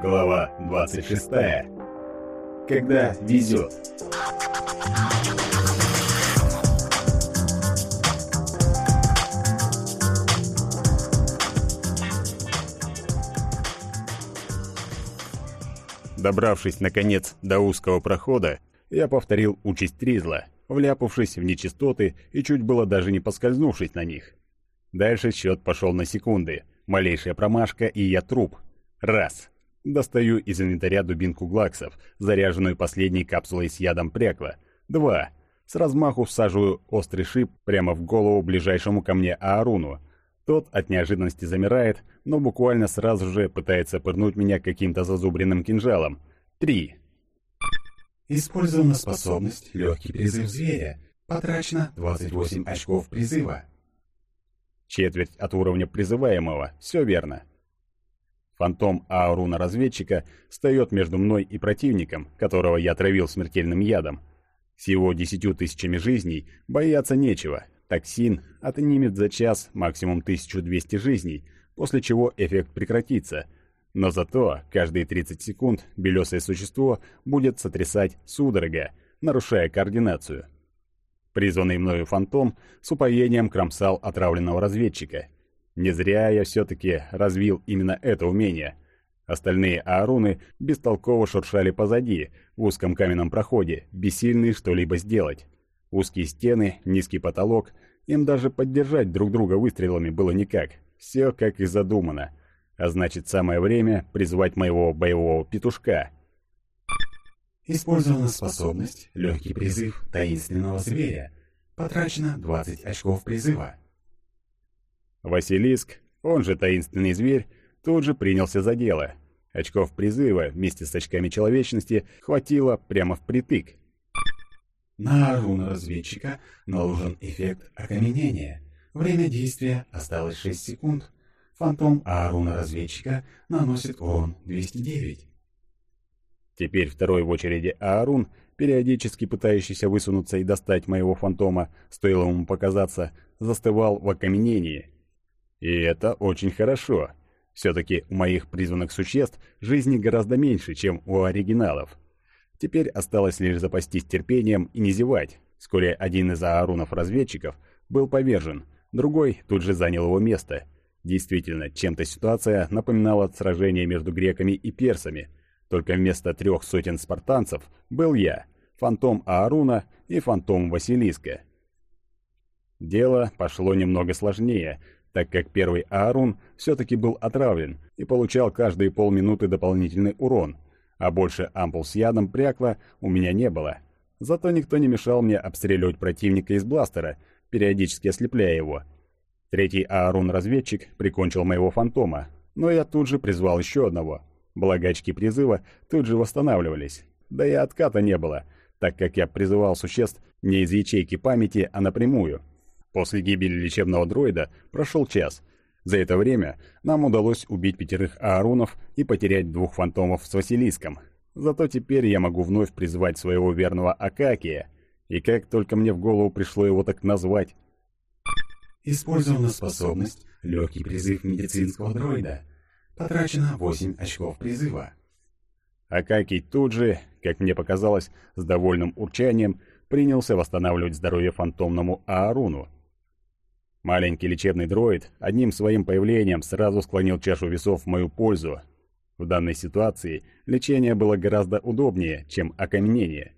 Глава 26. Когда везет. Добравшись, наконец, до узкого прохода, я повторил участь Тризла, вляпавшись в нечистоты и чуть было даже не поскользнувшись на них. Дальше счет пошел на секунды. Малейшая промашка, и я труп. Раз. Достаю из инвентаря дубинку глаксов, заряженную последней капсулой с ядом прякла. Два. С размаху всаживаю острый шип прямо в голову ближайшему ко мне Ааруну. Тот от неожиданности замирает, но буквально сразу же пытается пырнуть меня каким-то зазубренным кинжалом. Три. Использована способность «Легкий призыв зверя». Потрачено 28 очков призыва. Четверть от уровня призываемого, все верно. Фантом Ааруна-разведчика встает между мной и противником, которого я травил смертельным ядом. С его десятью тысячами жизней бояться нечего. Токсин отнимет за час максимум 1200 жизней, после чего эффект прекратится. Но зато каждые 30 секунд белесое существо будет сотрясать судорога, нарушая координацию. Призванный мною фантом с упоением кромсал отравленного разведчика. Не зря я все-таки развил именно это умение. Остальные ааруны бестолково шуршали позади, в узком каменном проходе, бессильные что-либо сделать. Узкие стены, низкий потолок, им даже поддержать друг друга выстрелами было никак. Все как и задумано. А значит, самое время призвать моего боевого петушка — Использована способность «Легкий призыв таинственного зверя». Потрачено 20 очков призыва. Василиск, он же таинственный зверь, тут же принялся за дело. Очков призыва вместе с очками человечности хватило прямо впритык. На руну разведчика наложен эффект окаменения. Время действия осталось 6 секунд. Фантом Ааруна разведчика наносит урон 209. Теперь второй в очереди Аарун, периодически пытающийся высунуться и достать моего фантома, стоило ему показаться, застывал в окаменении. И это очень хорошо. Все-таки у моих призванных существ жизни гораздо меньше, чем у оригиналов. Теперь осталось лишь запастись терпением и не зевать. Вскоре один из аарунов-разведчиков был повержен, другой тут же занял его место. Действительно, чем-то ситуация напоминала сражение между греками и персами – только вместо трех сотен спартанцев был я, фантом Ааруна и фантом Василиска. Дело пошло немного сложнее, так как первый Аарун все-таки был отравлен и получал каждые полминуты дополнительный урон, а больше ампул с ядом прякла у меня не было. Зато никто не мешал мне обстреливать противника из бластера, периодически ослепляя его. Третий Аарун-разведчик прикончил моего фантома, но я тут же призвал еще одного, Благо очки призыва тут же восстанавливались. Да и отката не было, так как я призывал существ не из ячейки памяти, а напрямую. После гибели лечебного дроида прошел час. За это время нам удалось убить пятерых аарунов и потерять двух фантомов с Василиском. Зато теперь я могу вновь призвать своего верного Акакия. И как только мне в голову пришло его так назвать... Использована способность «Легкий призыв медицинского дроида». Потрачено 8 очков призыва. Акакий тут же, как мне показалось, с довольным урчанием принялся восстанавливать здоровье фантомному Ааруну. Маленький лечебный дроид одним своим появлением сразу склонил чашу весов в мою пользу. В данной ситуации лечение было гораздо удобнее, чем окаменение.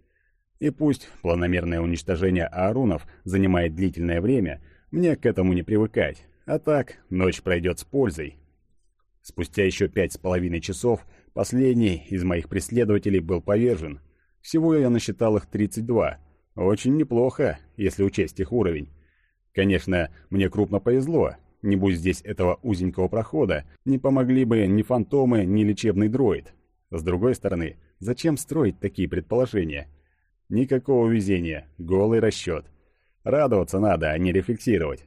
И пусть планомерное уничтожение аарунов занимает длительное время, мне к этому не привыкать, а так ночь пройдет с пользой. Спустя еще пять с половиной часов последний из моих преследователей был повержен. Всего я насчитал их 32. Очень неплохо, если учесть их уровень. Конечно, мне крупно повезло. Не будь здесь этого узенького прохода, не помогли бы ни фантомы, ни лечебный дроид. С другой стороны, зачем строить такие предположения? Никакого везения, голый расчет. Радоваться надо, а не рефлексировать.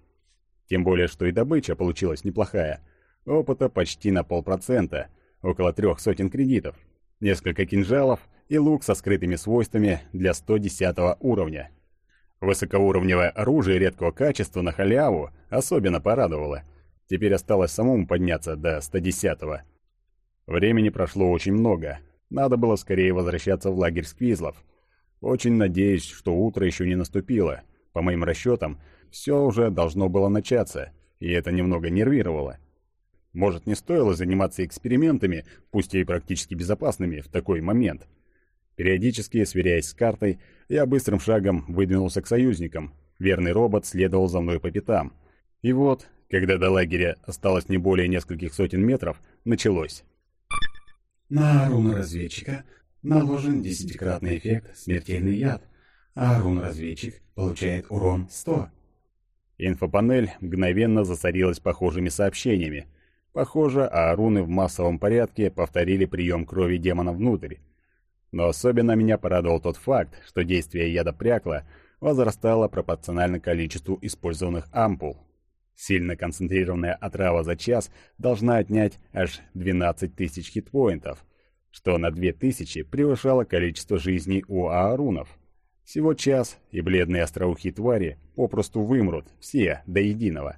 Тем более, что и добыча получилась неплохая – Опыта почти на полпроцента, около трех сотен кредитов, несколько кинжалов и лук со скрытыми свойствами для 110 уровня. Высокоуровневое оружие редкого качества на халяву особенно порадовало. Теперь осталось самому подняться до 110 -го. Времени прошло очень много. Надо было скорее возвращаться в лагерь Сквизлов. Очень надеюсь, что утро еще не наступило. По моим расчетам, все уже должно было начаться, и это немного нервировало. Может, не стоило заниматься экспериментами, пусть и практически безопасными, в такой момент. Периодически, сверяясь с картой, я быстрым шагом выдвинулся к союзникам. Верный робот следовал за мной по пятам. И вот, когда до лагеря осталось не более нескольких сотен метров, началось. На руну разведчика наложен десятикратный эффект «Смертельный яд», а рун-разведчик получает урон 100. Инфопанель мгновенно засорилась похожими сообщениями. Похоже, а руны в массовом порядке повторили прием крови демона внутрь. Но особенно меня порадовал тот факт, что действие яда прякла возрастало пропорционально количеству использованных ампул. Сильно концентрированная отрава за час должна отнять аж 12 тысяч хитпоинтов, что на 2000 превышало количество жизней у аарунов. Всего час, и бледные остроухие твари попросту вымрут, все, до единого.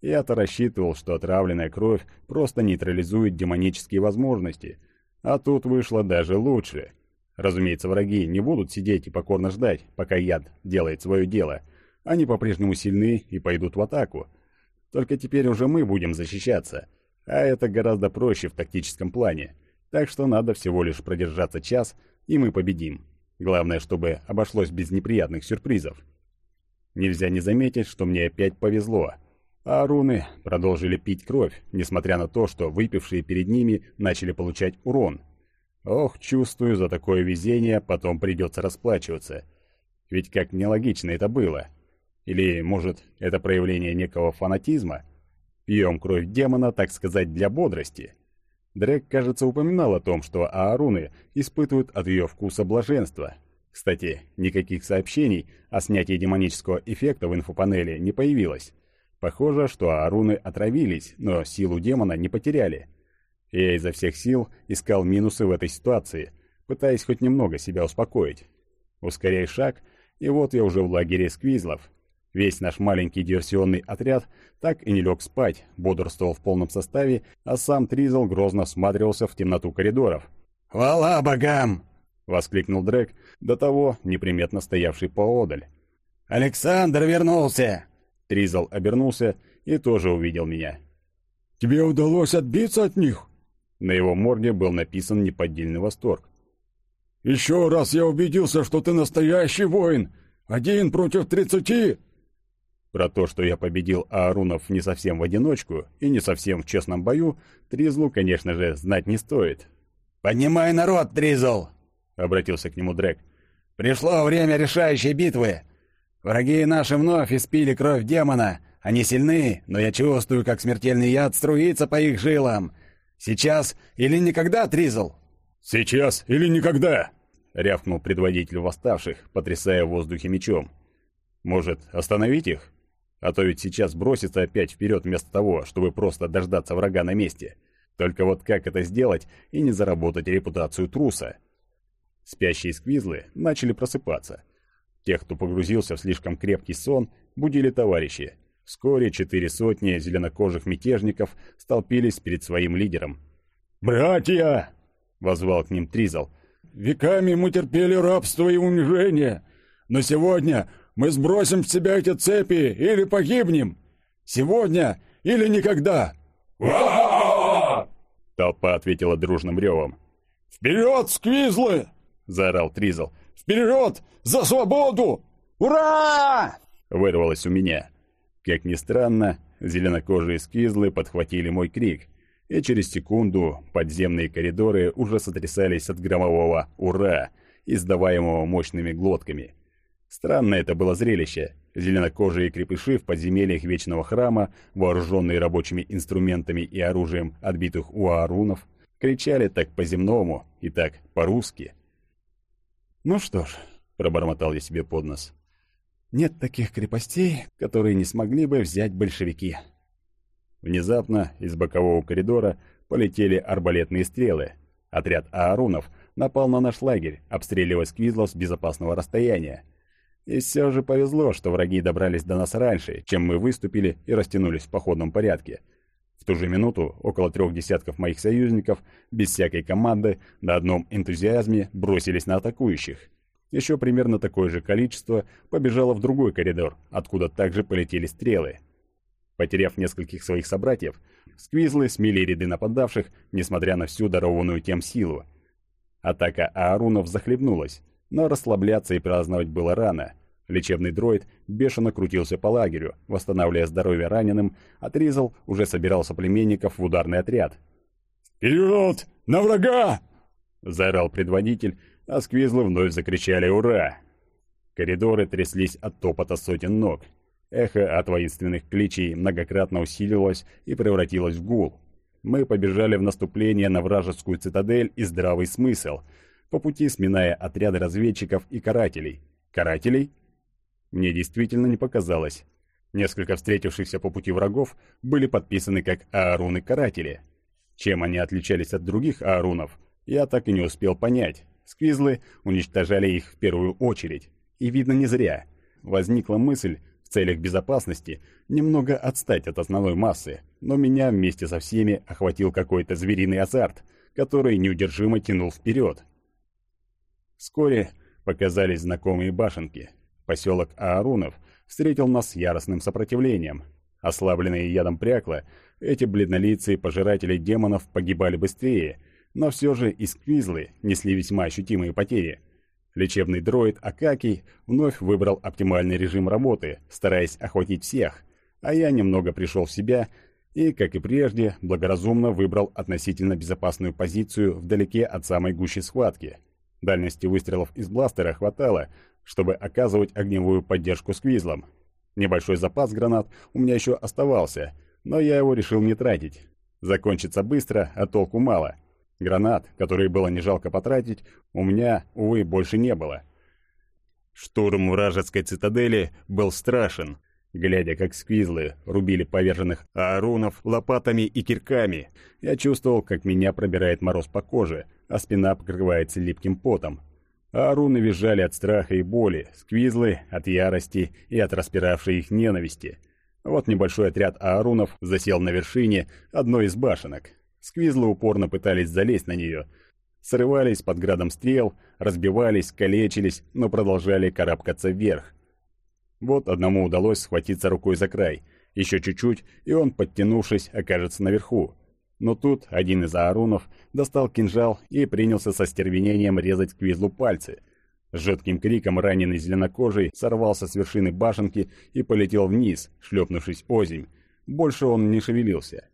Я-то рассчитывал, что отравленная кровь просто нейтрализует демонические возможности, а тут вышло даже лучше. Разумеется, враги не будут сидеть и покорно ждать, пока яд делает свое дело. Они по-прежнему сильны и пойдут в атаку. Только теперь уже мы будем защищаться, а это гораздо проще в тактическом плане. Так что надо всего лишь продержаться час, и мы победим. Главное, чтобы обошлось без неприятных сюрпризов. Нельзя не заметить, что мне опять повезло. А руны продолжили пить кровь, несмотря на то, что выпившие перед ними начали получать урон. Ох, чувствую, за такое везение потом придется расплачиваться. Ведь как нелогично это было. Или, может, это проявление некого фанатизма? Пьем кровь демона, так сказать, для бодрости. Дрек, кажется, упоминал о том, что ааруны испытывают от ее вкуса блаженства. Кстати, никаких сообщений о снятии демонического эффекта в инфопанели не появилось. Похоже, что ааруны отравились, но силу демона не потеряли. Я изо всех сил искал минусы в этой ситуации, пытаясь хоть немного себя успокоить. Ускоряй шаг, и вот я уже в лагере сквизлов, Весь наш маленький диверсионный отряд так и не лег спать, бодрствовал в полном составе, а сам Тризл грозно всматривался в темноту коридоров. «Хвала богам!» — воскликнул Дрек, до того неприметно стоявший поодаль. «Александр вернулся!» Тризл обернулся и тоже увидел меня. «Тебе удалось отбиться от них?» На его морде был написан неподдельный восторг. «Еще раз я убедился, что ты настоящий воин! Один против тридцати!» Про то, что я победил Аарунов не совсем в одиночку и не совсем в честном бою, Тризлу, конечно же, знать не стоит. «Поднимай народ, Тризл!» — обратился к нему Дрек. «Пришло время решающей битвы. Враги наши вновь испили кровь демона. Они сильны, но я чувствую, как смертельный яд струится по их жилам. Сейчас или никогда, Тризл?» «Сейчас или никогда!» — рявкнул предводитель восставших, потрясая в воздухе мечом. «Может, остановить их?» А то ведь сейчас бросится опять вперед вместо того, чтобы просто дождаться врага на месте. Только вот как это сделать и не заработать репутацию труса? Спящие сквизлы начали просыпаться. Тех, кто погрузился в слишком крепкий сон, будили товарищи. Вскоре четыре сотни зеленокожих мятежников столпились перед своим лидером. «Братья!» — возвал к ним Тризал. «Веками мы терпели рабство и унижение, но сегодня мы сбросим с себя эти цепи или погибнем! Сегодня или никогда!» Толпа ответила дружным ревом. «Вперед, сквизлы!» — заорал Тризл. «Вперед! За свободу! Ура!» — вырвалось у меня. Как ни странно, зеленокожие сквизлы подхватили мой крик, и через секунду подземные коридоры уже сотрясались от громового «Ура!», издаваемого мощными глотками. Странное это было зрелище. Зеленокожие крепыши в подземельях Вечного Храма, вооруженные рабочими инструментами и оружием отбитых у аарунов, кричали так по-земному и так по-русски. «Ну что ж», — пробормотал я себе под нос, — «нет таких крепостей, которые не смогли бы взять большевики». Внезапно из бокового коридора полетели арбалетные стрелы. Отряд аарунов напал на наш лагерь, обстреливая сквизлов с безопасного расстояния. И все же повезло, что враги добрались до нас раньше, чем мы выступили и растянулись в походном порядке. В ту же минуту около трех десятков моих союзников без всякой команды на одном энтузиазме бросились на атакующих. Еще примерно такое же количество побежало в другой коридор, откуда также полетели стрелы. Потеряв нескольких своих собратьев, сквизлы смели ряды нападавших, несмотря на всю дарованную тем силу. Атака Аарунов захлебнулась, но расслабляться и праздновать было рано. Лечебный дроид бешено крутился по лагерю, восстанавливая здоровье раненым, Тризл уже собирал соплеменников в ударный отряд. «Вперед! На врага!» — заорал предводитель, а сквизлы вновь закричали «Ура!». Коридоры тряслись от топота сотен ног. Эхо от воинственных кличей многократно усилилось и превратилось в гул. Мы побежали в наступление на вражескую цитадель и здравый смысл, по пути сминая отряды разведчиков и карателей. Карателей? Мне действительно не показалось. Несколько встретившихся по пути врагов были подписаны как Ааруны-каратели. Чем они отличались от других Аарунов, я так и не успел понять. Сквизлы уничтожали их в первую очередь. И видно не зря. Возникла мысль в целях безопасности немного отстать от основной массы, но меня вместе со всеми охватил какой-то звериный азарт, который неудержимо тянул вперед. Вскоре показались знакомые башенки. Поселок Аарунов встретил нас яростным сопротивлением. Ослабленные ядом прякла, эти бледнолицые пожиратели демонов погибали быстрее, но все же и сквизлы несли весьма ощутимые потери. Лечебный дроид Акакий вновь выбрал оптимальный режим работы, стараясь охватить всех, а я немного пришел в себя и, как и прежде, благоразумно выбрал относительно безопасную позицию вдалеке от самой гущи схватки. Дальности выстрелов из бластера хватало, чтобы оказывать огневую поддержку сквизлам. Небольшой запас гранат у меня еще оставался, но я его решил не тратить. Закончится быстро, а толку мало. Гранат, которые было не жалко потратить, у меня, увы, больше не было. Штурм вражеской цитадели был страшен. Глядя, как сквизлы рубили поверженных аарунов лопатами и кирками, я чувствовал, как меня пробирает мороз по коже, а спина покрывается липким потом. А руны визжали от страха и боли, сквизлы — от ярости и от распиравшей их ненависти. Вот небольшой отряд аарунов засел на вершине одной из башенок. Сквизлы упорно пытались залезть на нее. Срывались под градом стрел, разбивались, калечились, но продолжали карабкаться вверх. Вот одному удалось схватиться рукой за край. Еще чуть-чуть, и он, подтянувшись, окажется наверху. Но тут один из аарунов достал кинжал и принялся со стервенением резать Квизлу пальцы. С жутким криком раненый зеленокожий сорвался с вершины башенки и полетел вниз, шлепнувшись озимь. Больше он не шевелился.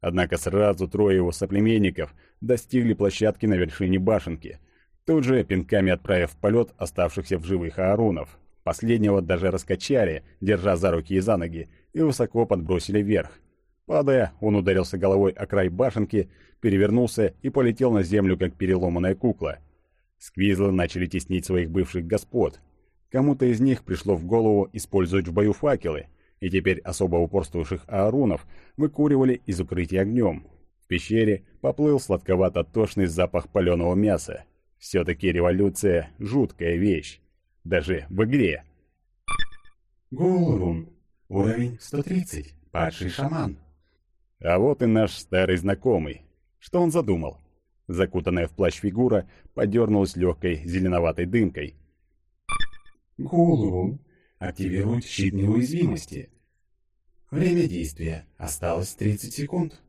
Однако сразу трое его соплеменников достигли площадки на вершине башенки, тут же пинками отправив в полет оставшихся в живых аарунов. Последнего даже раскачали, держа за руки и за ноги, и высоко подбросили вверх. Падая, он ударился головой о край башенки, перевернулся и полетел на землю, как переломанная кукла. Сквизлы начали теснить своих бывших господ. Кому-то из них пришло в голову использовать в бою факелы, и теперь особо упорствовавших аарунов выкуривали из укрытия огнем. В пещере поплыл сладковато-тошный запах паленого мяса. Все-таки революция — жуткая вещь. Даже в игре. Гулрун. Уровень 130. Падший шаман. А вот и наш старый знакомый. Что он задумал? Закутанная в плащ фигура подернулась легкой зеленоватой дымкой. Гулрун. Активирует щит неуязвимости. Время действия. Осталось 30 секунд.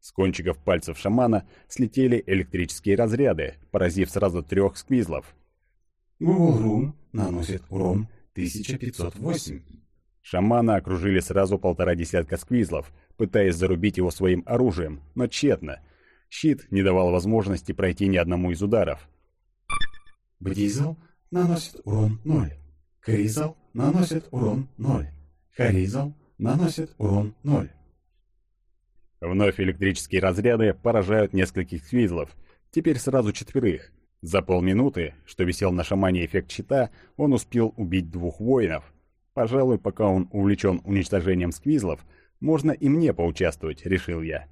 С кончиков пальцев шамана слетели электрические разряды, поразив сразу трех сквизлов. Гулрун наносит урон 1508. Шамана окружили сразу полтора десятка сквизлов, пытаясь зарубить его своим оружием, но тщетно. Щит не давал возможности пройти ни одному из ударов. Бдизл наносит урон 0. Кризл наносит урон 0. Харизл наносит урон 0. Вновь электрические разряды поражают нескольких сквизлов, теперь сразу четверых. За полминуты, что висел на шамане эффект щита, он успел убить двух воинов. Пожалуй, пока он увлечен уничтожением сквизлов, можно и мне поучаствовать, решил я.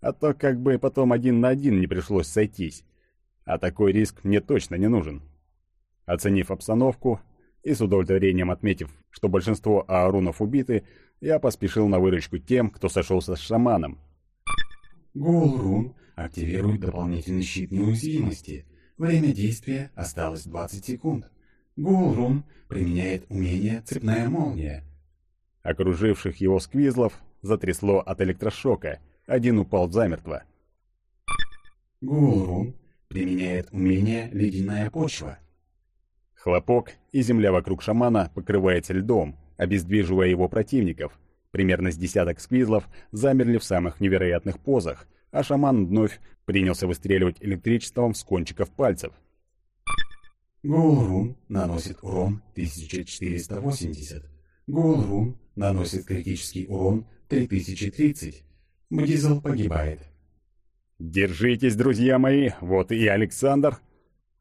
А то как бы потом один на один не пришлось сойтись. А такой риск мне точно не нужен. Оценив обстановку, и с удовлетворением отметив, что большинство аарунов убиты, я поспешил на выручку тем, кто сошелся с шаманом. Гул-рун активирует дополнительный щит неуязвимости. Время действия осталось 20 секунд. Гул-рун применяет умение «Цепная молния». Окруживших его сквизлов затрясло от электрошока, один упал замертво. Гул-рун применяет умение «Ледяная почва». Хлопок, и земля вокруг шамана покрывается льдом, обездвиживая его противников. Примерно с десяток сквизлов замерли в самых невероятных позах, а шаман вновь принялся выстреливать электричеством с кончиков пальцев. Гулрун наносит урон 1480. Гулрун наносит критический урон 3030. Бдизл погибает. «Держитесь, друзья мои, вот и Александр!»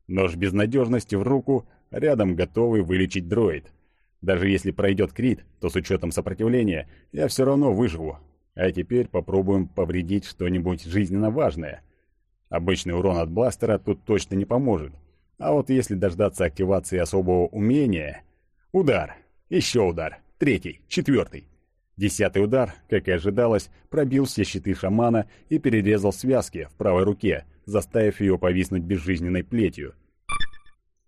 Нож безнадежности в руку, рядом готовый вылечить дроид. Даже если пройдет крит, то с учетом сопротивления я все равно выживу. А теперь попробуем повредить что-нибудь жизненно важное. Обычный урон от бластера тут точно не поможет. А вот если дождаться активации особого умения... Удар! Еще удар! Третий, четвертый. Десятый удар, как и ожидалось, пробил все щиты шамана и перерезал связки в правой руке, заставив ее повиснуть безжизненной плетью.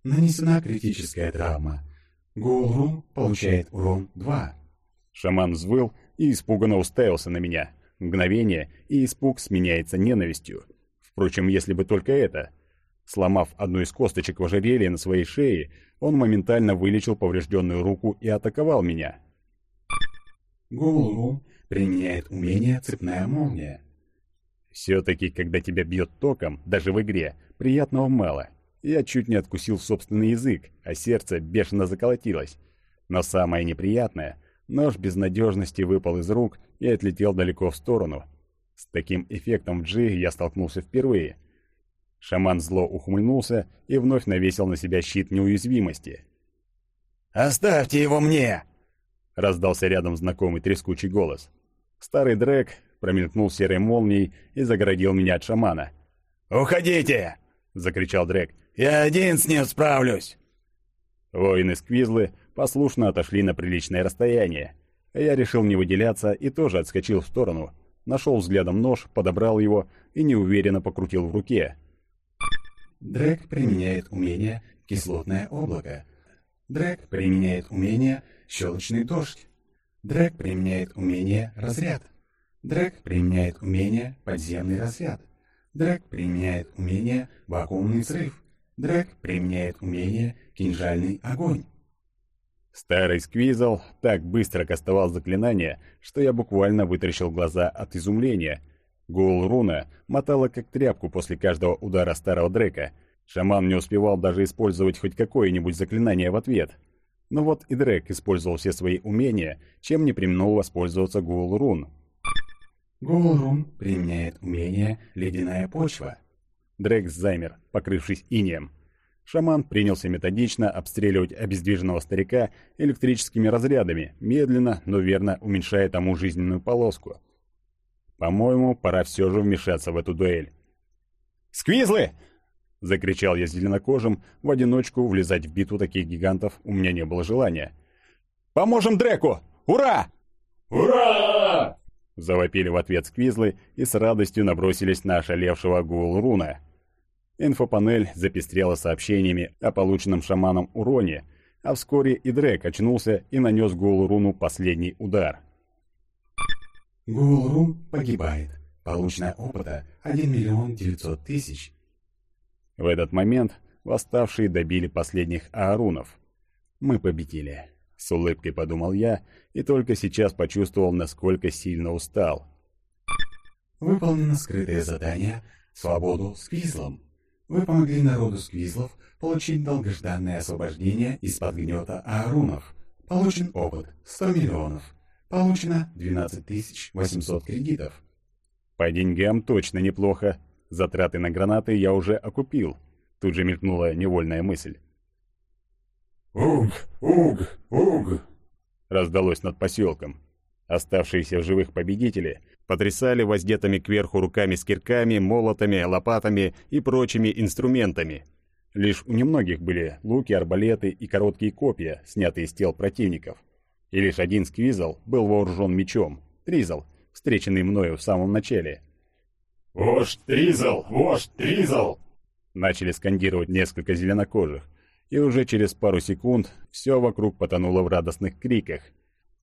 Нанесена критическая травма. Гулрум получает урон 2. Шаман взвыл и испуганно уставился на меня. Мгновение, и испуг сменяется ненавистью. Впрочем, если бы только это. Сломав одну из косточек в ожерелье на своей шее, он моментально вылечил поврежденную руку и атаковал меня. Гулрум применяет умение «Цепная молния». Все-таки, когда тебя бьет током, даже в игре, приятного мало. Я чуть не откусил собственный язык, а сердце бешено заколотилось. Но самое неприятное, нож безнадежности выпал из рук и отлетел далеко в сторону. С таким эффектом в G я столкнулся впервые. Шаман зло ухмыльнулся и вновь навесил на себя щит неуязвимости. «Оставьте его мне!» — раздался рядом знакомый трескучий голос. Старый Дрэк промелькнул серой молнией и загородил меня от шамана. «Уходите!» — закричал Дрэк. Я один с ним справлюсь!» Воины Сквизлы послушно отошли на приличное расстояние. Я решил не выделяться и тоже отскочил в сторону. Нашел взглядом нож, подобрал его и неуверенно покрутил в руке. Дрэк применяет умение «Кислотное облако». Дрэк применяет умение «Щелочный дождь». Дрэк применяет умение «Разряд». Дрэк применяет умение «Подземный разряд». Дрэк применяет умение «Вакуумный взрыв». Дрэк применяет умение «Кинжальный огонь». Старый Сквизл так быстро кастовал заклинание, что я буквально вытаращил глаза от изумления. Гул руна мотала как тряпку после каждого удара старого Дрека. Шаман не успевал даже использовать хоть какое-нибудь заклинание в ответ. Но вот и Дрек использовал все свои умения, чем не применил воспользоваться Гул рун. Гул рун применяет умение «Ледяная почва». Дрейк замер, покрывшись инеем. Шаман принялся методично обстреливать обездвиженного старика электрическими разрядами, медленно, но верно уменьшая тому жизненную полоску. По-моему, пора все же вмешаться в эту дуэль. «Сквизлы!» — закричал я зеленокожим, в одиночку влезать в битву таких гигантов у меня не было желания. «Поможем Дреку! Ура!» «Ура!» Завопили в ответ сквизлы и с радостью набросились на ошалевшего Гулруна. Инфопанель запестрела сообщениями о полученном шаманом уроне, а вскоре и Дрек очнулся и нанес Гулруну последний удар. Гулрун погибает. Получено опыта 1 миллион 900 тысяч. В этот момент восставшие добили последних аарунов. Мы победили. С улыбкой подумал я и только сейчас почувствовал, насколько сильно устал. Выполнено скрытое задание «Свободу сквизлом». Вы помогли народу сквизлов получить долгожданное освобождение из-под гнета аарунов. Получен опыт 100 миллионов. Получено 12 800 кредитов. По деньгам точно неплохо. Затраты на гранаты я уже окупил. Тут же мелькнула невольная мысль. «Уг! Уг! Уг!» раздалось над поселком. Оставшиеся в живых победители потрясали воздетыми кверху руками с кирками, молотами, лопатами и прочими инструментами. Лишь у немногих были луки, арбалеты и короткие копья, снятые с тел противников. И лишь один сквизл был вооружен мечом, Тризл, встреченный мною в самом начале. «Вождь Тризл! Вождь Тризл!» Начали скандировать несколько зеленокожих, и уже через пару секунд все вокруг потонуло в радостных криках.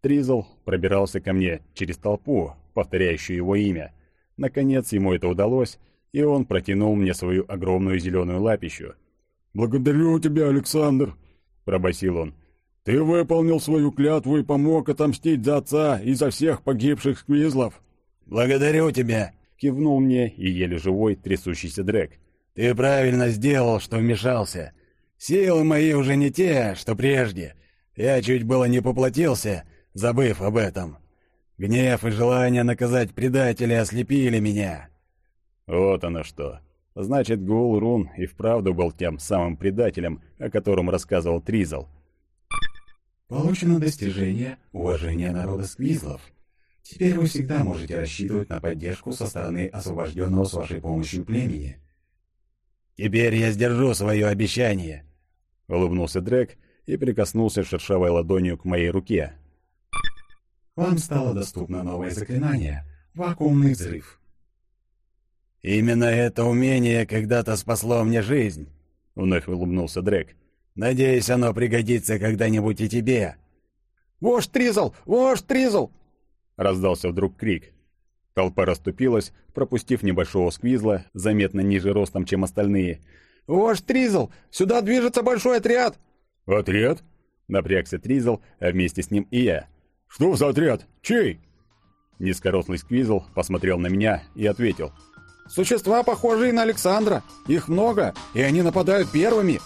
Тризл пробирался ко мне через толпу, повторяющую его имя. Наконец ему это удалось, и он протянул мне свою огромную зеленую лапищу. «Благодарю тебя, Александр!» — пробасил он. «Ты выполнил свою клятву и помог отомстить за отца и за всех погибших сквизлов!» «Благодарю тебя!» — кивнул мне и еле живой трясущийся Дрек. «Ты правильно сделал, что вмешался. Силы мои уже не те, что прежде. Я чуть было не поплатился, забыв об этом. Гнев и желание наказать предателя ослепили меня». «Вот оно что!» Значит, Гул Рун и вправду был тем самым предателем, о котором рассказывал Тризл. Получено достижение уважения народа Сквизлов. Теперь вы всегда можете рассчитывать на поддержку со стороны освобожденного с вашей помощью племени. «Теперь я сдержу свое обещание», — улыбнулся Дрек и прикоснулся шершавой ладонью к моей руке. «Вам стало доступно новое заклинание — вакуумный взрыв». «Именно это умение когда-то спасло мне жизнь», — вновь улыбнулся Дрек. «Надеюсь, оно пригодится когда-нибудь и тебе». «Вождь Тризл! Вождь Тризл!» — раздался вдруг крик. Толпа расступилась, пропустив небольшого сквизла, заметно ниже ростом, чем остальные. «Вождь Тризл! Сюда движется большой отряд!» «Отряд?» — напрягся Тризл, а вместе с ним и я. «Что за отряд? Чей?» Низкорослый сквизл посмотрел на меня и ответил — Существа, похожие на Александра. Их много, и они нападают первыми.